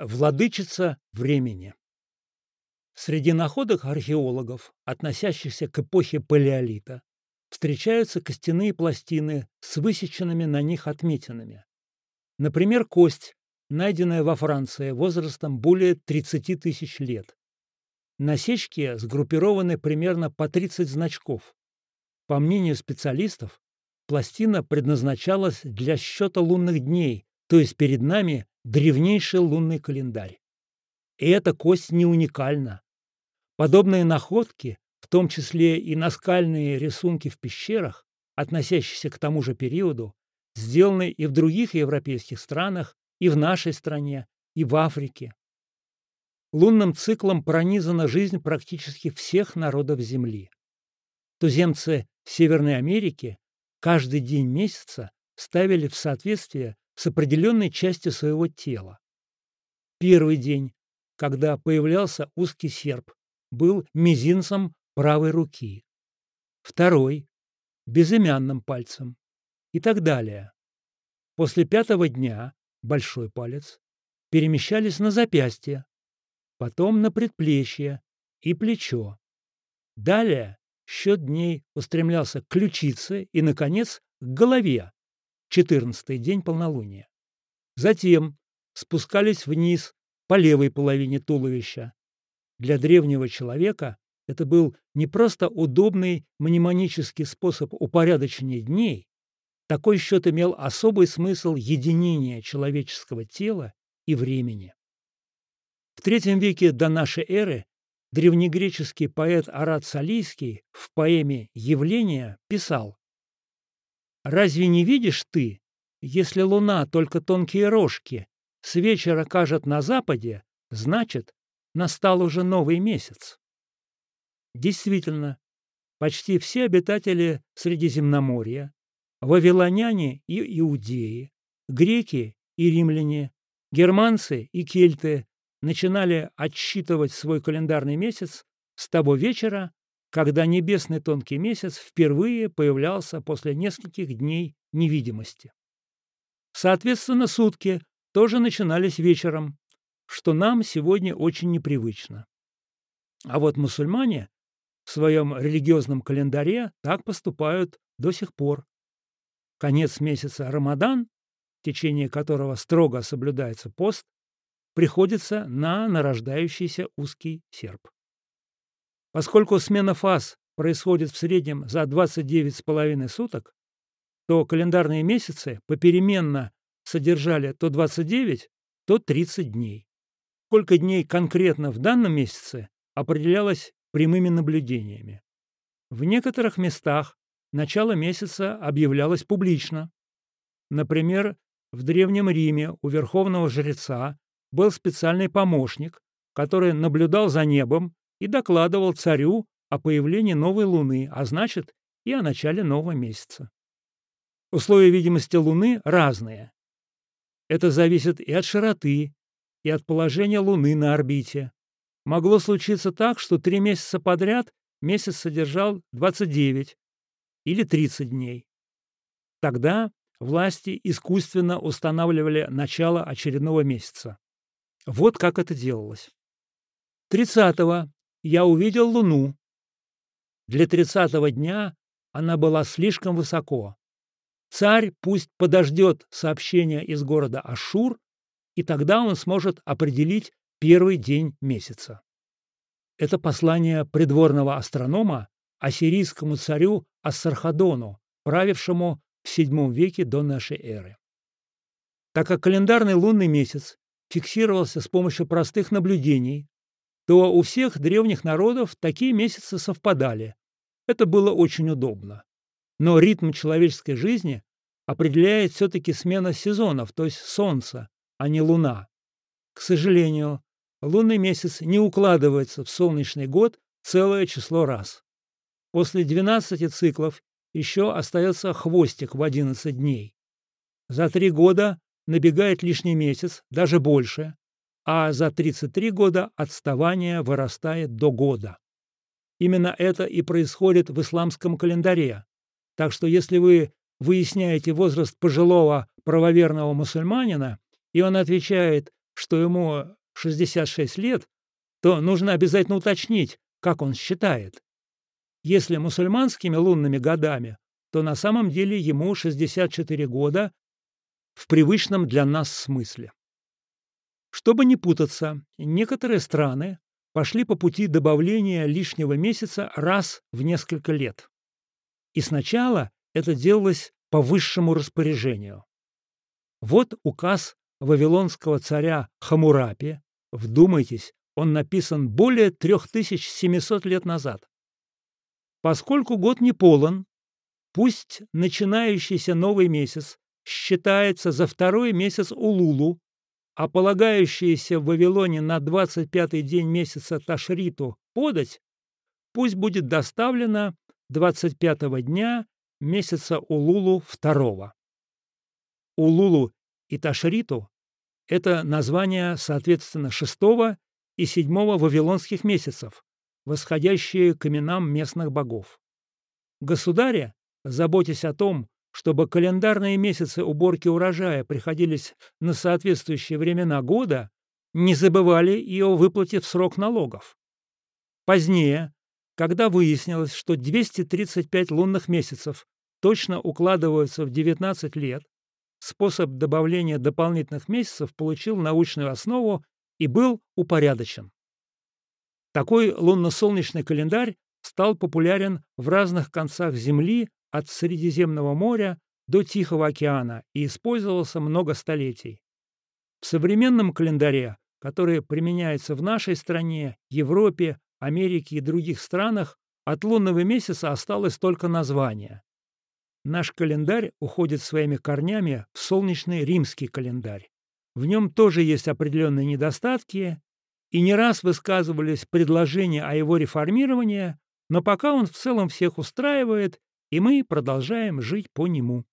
Владычица времени. Среди находок археологов, относящихся к эпохе палеолита, встречаются костяные пластины с высеченными на них отметинами. Например, кость, найденная во Франции возрастом более 30 тысяч лет. Насечки сгруппированы примерно по 30 значков. По мнению специалистов, пластина предназначалась для счета лунных дней, то есть перед нами древнейший лунный календарь. И эта кость не уникальна. Подобные находки, в том числе и наскальные рисунки в пещерах, относящиеся к тому же периоду, сделаны и в других европейских странах, и в нашей стране, и в Африке. Лунным циклом пронизана жизнь практически всех народов Земли. Туземцы Северной Америки каждый день месяца ставили в соответствие с определенной частью своего тела. Первый день, когда появлялся узкий серп, был мизинцем правой руки. Второй – безымянным пальцем. И так далее. После пятого дня большой палец перемещались на запястье, потом на предплечье и плечо. Далее счет дней устремлялся к ключице и, наконец, к голове, четырнадцатый день полнолуния. Затем спускались вниз по левой половине туловища. Для древнего человека это был не просто удобный мнемонический способ упорядочения дней, такой счет имел особый смысл единения человеческого тела и времени. В III веке до нашей эры древнегреческий поэт Арат Салийский в поэме «Явление» писал Разве не видишь ты, если луна только тонкие рожки с вечера кажет на западе, значит, настал уже новый месяц? Действительно, почти все обитатели Средиземноморья, вавилоняне и иудеи, греки и римляне, германцы и кельты начинали отсчитывать свой календарный месяц с того вечера, когда небесный тонкий месяц впервые появлялся после нескольких дней невидимости. Соответственно, сутки тоже начинались вечером, что нам сегодня очень непривычно. А вот мусульмане в своем религиозном календаре так поступают до сих пор. Конец месяца Рамадан, в течение которого строго соблюдается пост, приходится на нарождающийся узкий серп. Поскольку смена фаз происходит в среднем за 29,5 суток, то календарные месяцы попеременно содержали то 29, то 30 дней. Сколько дней конкретно в данном месяце определялось прямыми наблюдениями. В некоторых местах начало месяца объявлялось публично. Например, в Древнем Риме у верховного жреца был специальный помощник, который наблюдал за небом и докладывал царю о появлении новой луны, а значит и о начале нового месяца. Условия видимости Луны разные. Это зависит и от широты, и от положения Луны на орбите. Могло случиться так, что три месяца подряд месяц содержал 29 или 30 дней. Тогда власти искусственно устанавливали начало очередного месяца. Вот как это делалось. 30 я увидел Луну. Для тридцатого дня она была слишком высоко. Царь пусть подождет сообщения из города Ашур, и тогда он сможет определить первый день месяца. Это послание придворного астронома ассирийскому царю Ассархадону, правившему в VII веке до нашей эры. Так как календарный лунный месяц фиксировался с помощью простых наблюдений, то у всех древних народов такие месяцы совпадали. Это было очень удобно. Но ритм человеческой жизни определяет все-таки смена сезонов, то есть Солнце, а не Луна. К сожалению, лунный месяц не укладывается в солнечный год целое число раз. После 12 циклов еще остается хвостик в 11 дней. За три года набегает лишний месяц, даже больше, а за 33 года отставание вырастает до года. Именно это и происходит в исламском календаре. Так что если вы выясняете возраст пожилого правоверного мусульманина, и он отвечает, что ему 66 лет, то нужно обязательно уточнить, как он считает. Если мусульманскими лунными годами, то на самом деле ему 64 года в привычном для нас смысле. Чтобы не путаться, некоторые страны пошли по пути добавления лишнего месяца раз в несколько лет. И сначала это делалось по высшему распоряжению. Вот указ вавилонского царя Хамурапи, вдумайтесь, он написан более 3700 лет назад. Поскольку год не полон, пусть начинающийся новый месяц считается за второй месяц Улулу, а полагающийся в Вавилоне на 25-й день месяца Ташриту подать, пусть будет доставлено 25-го дня месяца Улулу второго. Улулу и Ташриту – это названия, соответственно, шестого и седьмого вавилонских месяцев, восходящие к именам местных богов. Государя, заботясь о том, чтобы календарные месяцы уборки урожая приходились на соответствующие времена года, не забывали и о выплате в срок налогов. Позднее, когда выяснилось, что 235 лунных месяцев точно укладываются в 19 лет, способ добавления дополнительных месяцев получил научную основу и был упорядочен. Такой лунно-солнечный календарь стал популярен в разных концах Земли от Средиземного моря до Тихого океана и использовался много столетий. В современном календаре, который применяется в нашей стране, Европе, Америке и других странах, от лунного месяца осталось только название. Наш календарь уходит своими корнями в солнечный римский календарь. В нем тоже есть определенные недостатки, и не раз высказывались предложения о его реформировании, но пока он в целом всех устраивает, и мы продолжаем жить по нему.